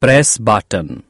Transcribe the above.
Press button.